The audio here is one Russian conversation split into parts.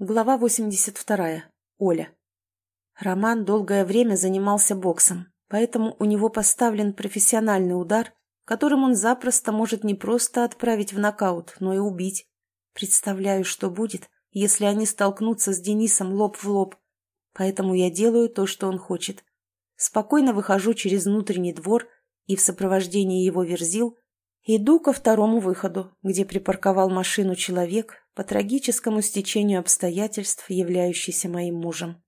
Глава 82. Оля. Роман долгое время занимался боксом, поэтому у него поставлен профессиональный удар, которым он запросто может не просто отправить в нокаут, но и убить. Представляю, что будет, если они столкнутся с Денисом лоб в лоб. Поэтому я делаю то, что он хочет. Спокойно выхожу через внутренний двор и в сопровождении его верзил иду ко второму выходу, где припарковал машину человек, по трагическому стечению обстоятельств, являющийся моим мужем.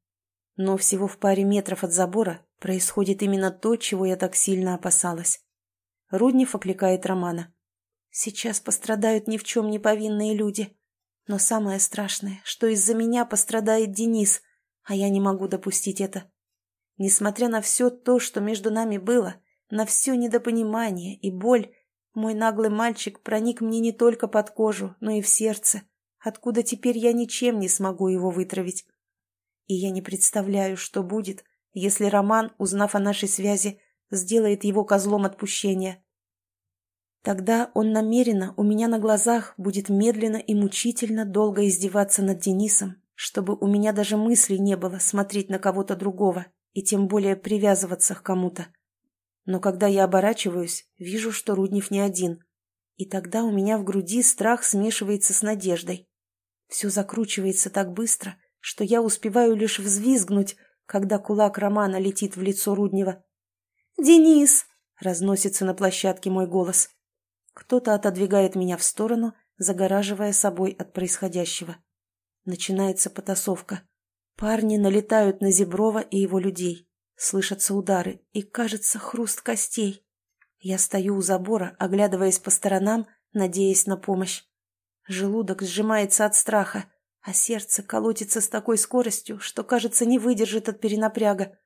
Но всего в паре метров от забора происходит именно то, чего я так сильно опасалась. Руднев окликает Романа. «Сейчас пострадают ни в чем не повинные люди. Но самое страшное, что из-за меня пострадает Денис, а я не могу допустить это. Несмотря на все то, что между нами было, на все недопонимание и боль, мой наглый мальчик проник мне не только под кожу, но и в сердце откуда теперь я ничем не смогу его вытравить. И я не представляю, что будет, если Роман, узнав о нашей связи, сделает его козлом отпущения. Тогда он намеренно у меня на глазах будет медленно и мучительно долго издеваться над Денисом, чтобы у меня даже мысли не было смотреть на кого-то другого и тем более привязываться к кому-то. Но когда я оборачиваюсь, вижу, что Руднев не один. И тогда у меня в груди страх смешивается с надеждой. Все закручивается так быстро, что я успеваю лишь взвизгнуть, когда кулак Романа летит в лицо Руднева. «Денис!» — разносится на площадке мой голос. Кто-то отодвигает меня в сторону, загораживая собой от происходящего. Начинается потасовка. Парни налетают на Зеброва и его людей. Слышатся удары, и, кажется, хруст костей. Я стою у забора, оглядываясь по сторонам, надеясь на помощь. Желудок сжимается от страха, а сердце колотится с такой скоростью, что, кажется, не выдержит от перенапряга.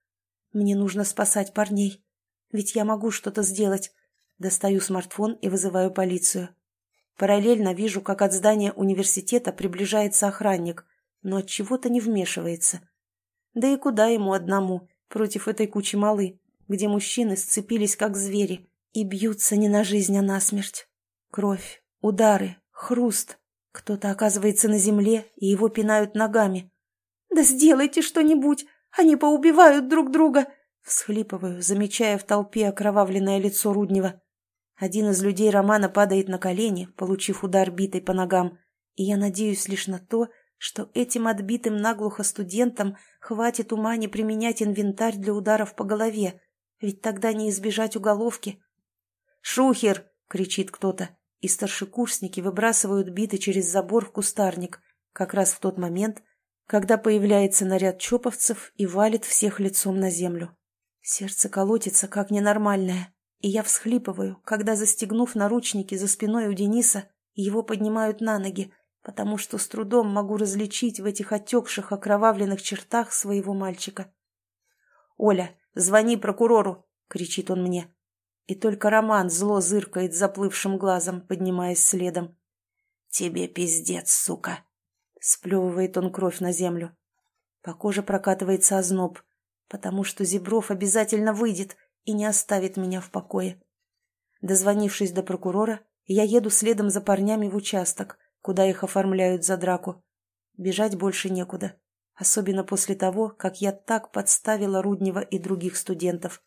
Мне нужно спасать парней. Ведь я могу что-то сделать. Достаю смартфон и вызываю полицию. Параллельно вижу, как от здания университета приближается охранник, но от чего-то не вмешивается. Да и куда ему одному, против этой кучи малы, где мужчины сцепились как звери и бьются не на жизнь, а на смерть. Кровь, удары, Хруст. Кто-то оказывается на земле, и его пинают ногами. «Да сделайте что-нибудь! Они поубивают друг друга!» Всхлипываю, замечая в толпе окровавленное лицо Руднева. Один из людей Романа падает на колени, получив удар битой по ногам, и я надеюсь лишь на то, что этим отбитым наглухо студентам хватит ума не применять инвентарь для ударов по голове, ведь тогда не избежать уголовки. «Шухер!» — кричит кто-то и старшекурсники выбрасывают биты через забор в кустарник, как раз в тот момент, когда появляется наряд чоповцев и валит всех лицом на землю. Сердце колотится, как ненормальное, и я всхлипываю, когда, застегнув наручники за спиной у Дениса, его поднимают на ноги, потому что с трудом могу различить в этих отекших, окровавленных чертах своего мальчика. «Оля, звони прокурору!» — кричит он мне. И только Роман зло зыркает заплывшим глазом, поднимаясь следом. «Тебе пиздец, сука!» Сплевывает он кровь на землю. По коже прокатывается озноб, потому что Зебров обязательно выйдет и не оставит меня в покое. Дозвонившись до прокурора, я еду следом за парнями в участок, куда их оформляют за драку. Бежать больше некуда, особенно после того, как я так подставила Руднева и других студентов.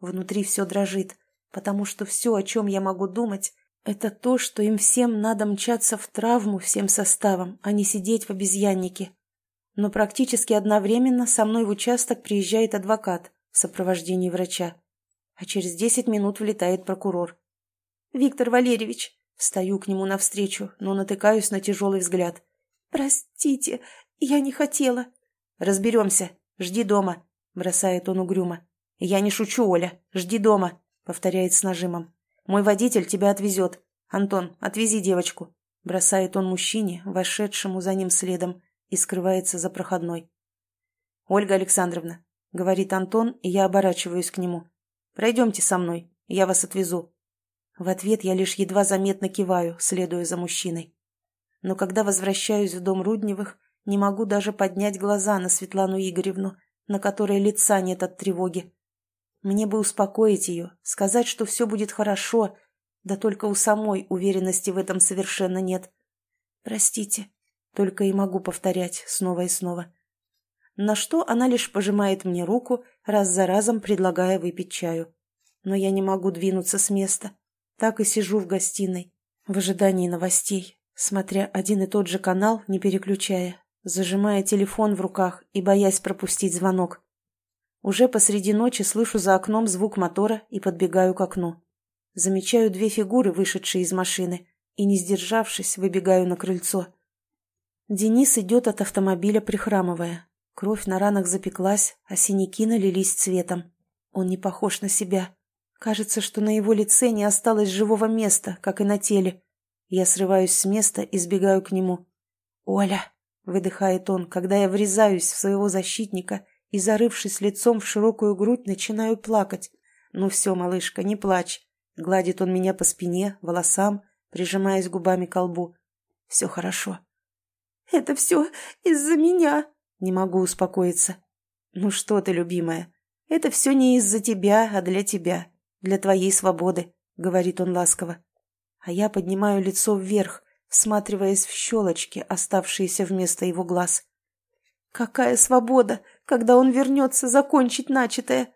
Внутри все дрожит, потому что все, о чем я могу думать, это то, что им всем надо мчаться в травму всем составом, а не сидеть в обезьяннике. Но практически одновременно со мной в участок приезжает адвокат в сопровождении врача, а через десять минут влетает прокурор. «Виктор Валерьевич!» Встаю к нему навстречу, но натыкаюсь на тяжелый взгляд. «Простите, я не хотела». «Разберемся. Жди дома», — бросает он угрюмо. «Я не шучу, Оля. Жди дома». — повторяет с нажимом. «Мой водитель тебя отвезет. Антон, отвези девочку», — бросает он мужчине, вошедшему за ним следом, и скрывается за проходной. «Ольга Александровна», — говорит Антон, и я оборачиваюсь к нему. «Пройдемте со мной, я вас отвезу». В ответ я лишь едва заметно киваю, следуя за мужчиной. Но когда возвращаюсь в дом Рудневых, не могу даже поднять глаза на Светлану Игоревну, на которой лица нет от тревоги. Мне бы успокоить ее, сказать, что все будет хорошо, да только у самой уверенности в этом совершенно нет. «Простите», Только и могу повторять снова и снова. На что она лишь пожимает мне руку, раз за разом предлагая выпить чаю. Но я не могу двинуться с места. Так и сижу в гостиной, в ожидании новостей, смотря один и тот же канал, не переключая, зажимая телефон в руках и боясь пропустить звонок. Уже посреди ночи слышу за окном звук мотора и подбегаю к окну. Замечаю две фигуры, вышедшие из машины, и, не сдержавшись, выбегаю на крыльцо. Денис идет от автомобиля, прихрамывая. Кровь на ранах запеклась, а синяки налились цветом. Он не похож на себя. Кажется, что на его лице не осталось живого места, как и на теле. Я срываюсь с места и сбегаю к нему. «Оля!» — выдыхает он, когда я врезаюсь в своего защитника и, зарывшись лицом в широкую грудь, начинаю плакать. «Ну все, малышка, не плачь!» Гладит он меня по спине, волосам, прижимаясь губами к лбу. «Все хорошо». «Это все из-за меня!» Не могу успокоиться. «Ну что ты, любимая, это все не из-за тебя, а для тебя, для твоей свободы», — говорит он ласково. А я поднимаю лицо вверх, всматриваясь в щелочки, оставшиеся вместо его глаз. «Какая свобода, когда он вернется закончить начатое!»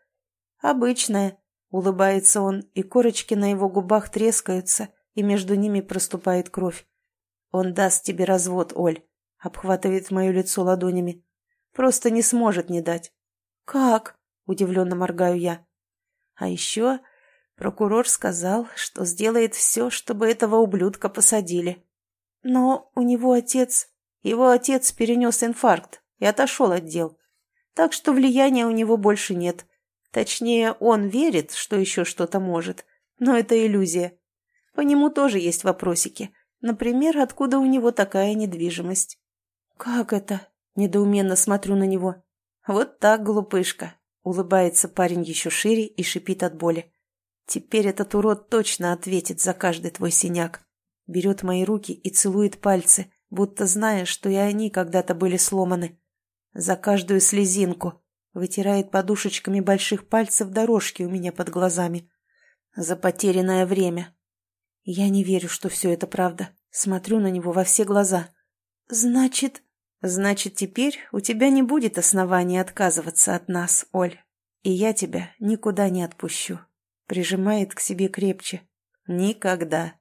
«Обычная», — улыбается он, и корочки на его губах трескаются, и между ними проступает кровь. «Он даст тебе развод, Оль», — обхватывает мое лицо ладонями. «Просто не сможет не дать». «Как?» — удивленно моргаю я. «А еще прокурор сказал, что сделает все, чтобы этого ублюдка посадили. Но у него отец... Его отец перенес инфаркт и отошел от дел. Так что влияния у него больше нет. Точнее, он верит, что еще что-то может, но это иллюзия. По нему тоже есть вопросики. Например, откуда у него такая недвижимость? «Как это?» – недоуменно смотрю на него. «Вот так, глупышка!» – улыбается парень еще шире и шипит от боли. «Теперь этот урод точно ответит за каждый твой синяк». Берет мои руки и целует пальцы, будто зная, что и они когда-то были сломаны. За каждую слезинку. Вытирает подушечками больших пальцев дорожки у меня под глазами. За потерянное время. Я не верю, что все это правда. Смотрю на него во все глаза. «Значит...» Значит, теперь у тебя не будет оснований отказываться от нас, Оль. И я тебя никуда не отпущу. Прижимает к себе крепче. Никогда.